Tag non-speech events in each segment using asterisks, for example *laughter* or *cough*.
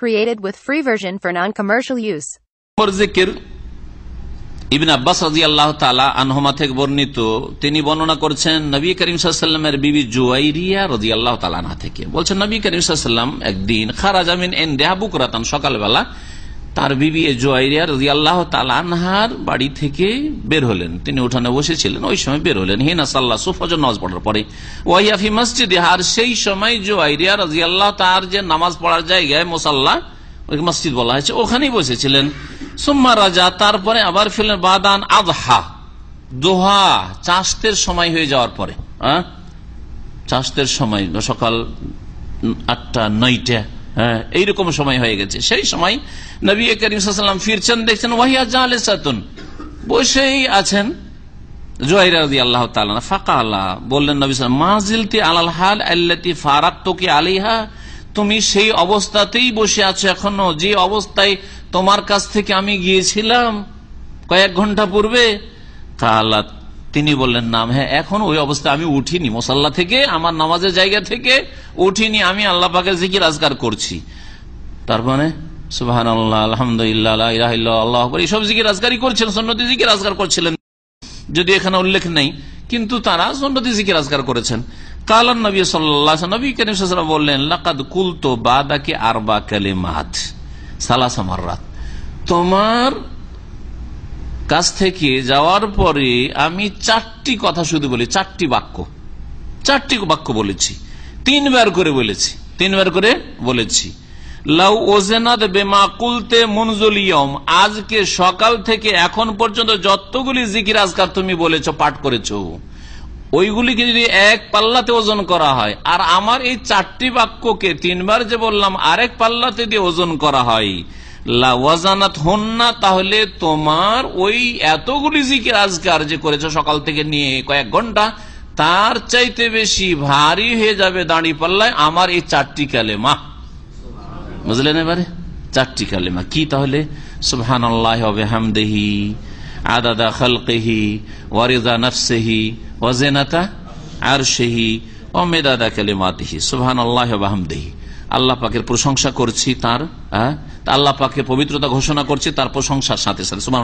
Created with free version for non-commercial use. ইবিন আব্বাস রাজি আল্লাহ তালা আনহমা থেকে বর্ণিত, তিনি বর্ণনা করছেন নবী করিম সাল্লামের বিবি জুয়াইরিয়া রাজি আল্লাহ তালানা থেকে বলছেন, নবী করিম সাল্লাম একদিন খারাজামিন এন দেহাবুক রাতান সকালবেলা তার বিবি জুয়াইরিয়া রাজি আল্লাহ তালানহার বাড়ি থেকে বের হলেন। তিনি উঠানে বসেছিলেন, ওই সময় বের হলেন। হিনা সাল্লাহ সুফজ নামাজ পড়ার পরে। ওয়াইয়াফি মসজিদে, আর সেই সময় জুয়াইরিয়া রাজি আল্লাহ তার যে নামাজ পড়ার জায়গায় মোসাল্লাহ ওই মসজিদ বলা হয়েছে, ওখানেই বসেছিলেন। সুম্মা রাজা, তারপরে আবার ফেললেন বাদান আদহা, দোহা চাষতের সময় হয়ে যাওয়ার পরে। চাষতের সময়, সকাল আটটা, নয়টা। হ্যাঁ এইরকম সময় হয়ে গেছে। সেই সময় নবী করিম ফিরছেন, দেখছেন, ওয়াহিয়া জাহালে সাতুন বসেই আছেন আল্লাহ বললেন আলিহা তুমি সেই অবস্থাতেই বসে আছো যে অবস্থায় তোমার কাছ থেকে আমি গিয়েছিলাম কয়েক ঘণ্টা পূর্বে কালা তিনি বললেন নাম হ্যাঁ এখন ওই অবস্থায় আমি উঠিনি। মোসাল্লা থেকে, আমার নামাজের জায়গা থেকে উঠিনি, আমি আল্লাহ পাকে জিকির আজগার করছি। তার মানে সুবাহান আল্লাহ আলহামদুলিল্লাহ আল্লাহ এইসব জিকির আজগারই করছিলেন সন্ন্যতি জিকির আজগার করছিলেন। যদি এখানে উল্লেখ নেই, কিন্তু তারা সন্ন্যতি জিকির আজগার করেছেন। কালান নবী নবী বললেন কুলতো আরবা তোমার কাছ থেকে যাওয়ার পরে আমি চারটি কথা শুধু বলি, চারটি বাক্য। চারটি বাক্য বলেছি। তিনবার করে বলেছি। তিনবার করে বলেছি। লাউ ওজেনাদ বেমা কুলতে মনজলিয়ম আজকে সকাল থেকে এখন পর্যন্ত যতগুলি জিকির আজকার তুমি বলেছ, পাঠ করেছ, ওইগুলিকে যদি এক পাল্লাতে ওজন করা হয়, আর আমার এই চারটি বাক্যকে তিনবার যে বললাম, আরেক পাল্লাতে দিয়ে ওজন করা হয় লাওয়াজানাত হন না তাহলে তোমার ওই এতগুলি জিকির আজকার যে করেছ সকাল থেকে নিয়ে কয়েক ঘণ্টা, তার চাইতে বেশি ভারী হয়ে যাবে দাঁড়ি পাল্লায় আমার এই চারটি কালেমা। বুঝলেন এবারে? চারটি কালেমা। কি তাহলে? সুবহান আল্লাহ হামদেহি আদাদা খালকেহি ওয়ারিদা নফসেহি ওয়াজেনাতা আর সেহি অমেদাদা কালেমাতিহি। সুবহান আল্লাহ হামদেহি আল্লাহ পাকের প্রশংসা করছি তার আল্লাহ পাকে পবিত্রতা ঘোষণা করছি তার প্রশংসার সাথে সাথে সুবাহ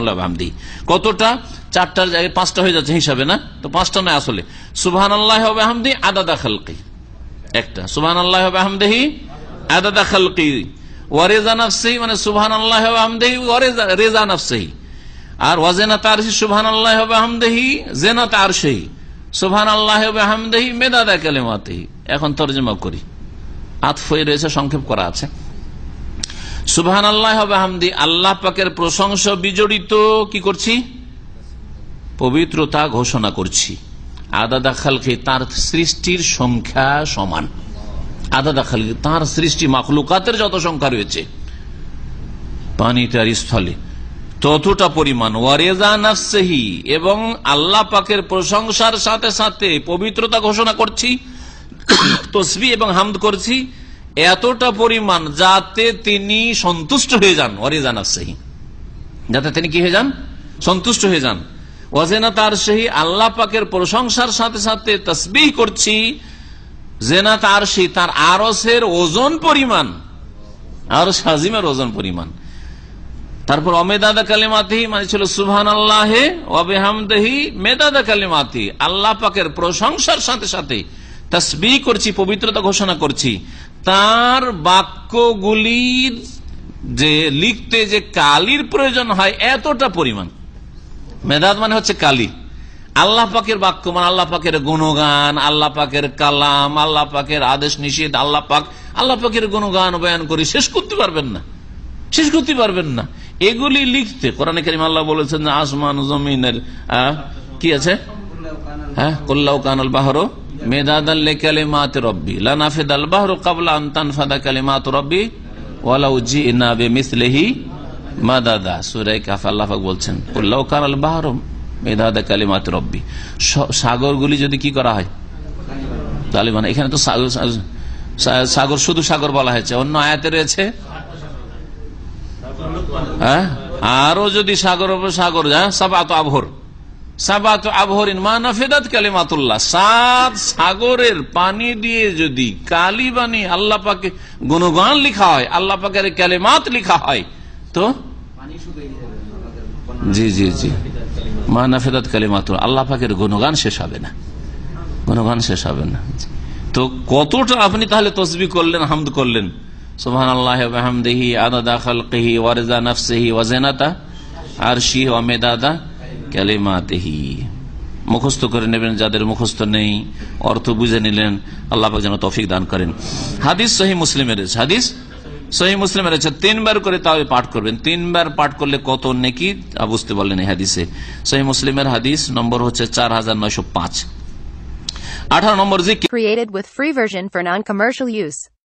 কতটা? চারটার জায়গায় পাঁচটা হয়ে যাচ্ছে হিসাবে, না? তো পাঁচটা নয় আসলে। সুবাহান আল্লাহ আহমদি আদাদা খালকি। একটা। সুবাহান আল্লাহ আহমদেহি আদাদা খালকি। মানে আল্লাহ নাফসেহি আর তার আল্লাহ আহমদেহি জেনা তার আল্লাহ কালেমাতেহি এখন তর্জমা করি। সংক্ষেপ করা আছে। সুবহান আল্লাহ হবে হামদি, আল্লাহ পাকের প্রশংসা বিজড়িত, কি করছি? পবিত্রতা ঘোষণা করছি। আদাদা খালকে তার সৃষ্টির সংখ্যা সমান। আদাদা খালকে তার সৃষ্টি মাখলুকাতের যত সংখ্যা রয়েছে। পানি তার স্থলে ততটা পরিমাণ। এবং আল্লাহ পাকের প্রশংসার সাথে সাথে পবিত্রতা ঘোষণা করছি। *coughs* তসবি এবং হামদ করছি। এতটা পরিমাণ যাতে তিনি সন্তুষ্ট হয়ে যান ওয়ারেজা নাফসেহি যাতে তিনি কি হয়ে যান? সন্তুষ্ট হয়ে যান। ওয়াজেনা তার সেই আল্লাহ পাকের প্রশংসার সাথে সাথে তসবি করছি, জেনা তার সেই তার আরসের ওজন পরিমাণ আর সাজিমের ওজন পরিমাণ। তারপর অমেদাদা কালিমাতি মানে ছিল সুহান আল্লাহে অবেহামদেহি মেদাদা কালিমাতি। আল্লাহ পাকের প্রশংসার সাথে সাথে তসবি করছি, পবিত্রতা ঘোষণা করছি। তার বাক্যগুলির যে লিখতে যে কালির প্রয়োজন হয় এতটা পরিমাণ। মেদাদ মানে হচ্ছে কালি। আল্লাহ পাকের বাক্য মানে আল্লাহ পাকের গুণগান, আল্লাহ পাকের কালাম, আল্লাহ পাকের আদেশ নিষেধ, আল্লাহ পাক, আল্লাহ পাকের গুণগান বয়ান করি শেষ করতে পারবেন না। শেষ করতে পারবেন না। এগুলি লিখতে, কোরআন করিম আল্লাহ বলেছেন আসমান জমিনের কি আছে? হ্যাঁ? কল্লাউ কানাল বাহর। মেদাদাল্লে কালেমাত বাহর কাবলা ফাদা মিসলেহি সুরাই কাফ বলছেন কালেমাত রব্বি। সাগরগুলি যদি কি করা হয়? তাহলে মানে এখানে তো সাগর শুধু সাগর বলা হয়েছে। অন্য আয়াতে রয়েছে? হ্যাঁ? আরও যদি সাগর সাগর যায় সাবাত আভর সাবাত আবহরিন মা কালিমাতুল্লাহ। সাত সাগরের পানি দিয়ে যদি কালি বানি আল্লাহ পাকে গুণগান লিখা হয়, আল্লাহ পাকের কালিমাত লিখা হয়, তো? জি জি জি। মা নাফেদাত কালিমাতুল্লাহ। আল্লাহ পাকের গুণগান শেষ হবে না। গুণগান শেষ হবে না। তো কতটা আপনি তাহলে তসবি করলেন, হামদ করলেন? সুবহান আল্লাহ হামদেহি আদাদা খালকেহি, ওয়ারেজা নফসেহি ওয়াজেনাতা আরশি ওয়ামেদাদা ক্যালেমাতেহি মুখস্থ করে নেবেন, যাদের মুখস্থ নেই, অর্থ বুঝে নিলেন, আল্লাহ যেন তৌফিক দান করেন। হাদিস সহি মুসলিমের হাদিস সহি মুসলিমের তিনবার করে তাও পাঠ করবেন। তিনবার পাঠ করলে কত নেকি বুঝতে পারলেন এই হাদিসে। সহি মুসলিমের হাদিস নম্বর হচ্ছে চার হাজার নয়শো পাঁচ। আঠারো নম্বর জিকির। Created with free version for non-commercial use.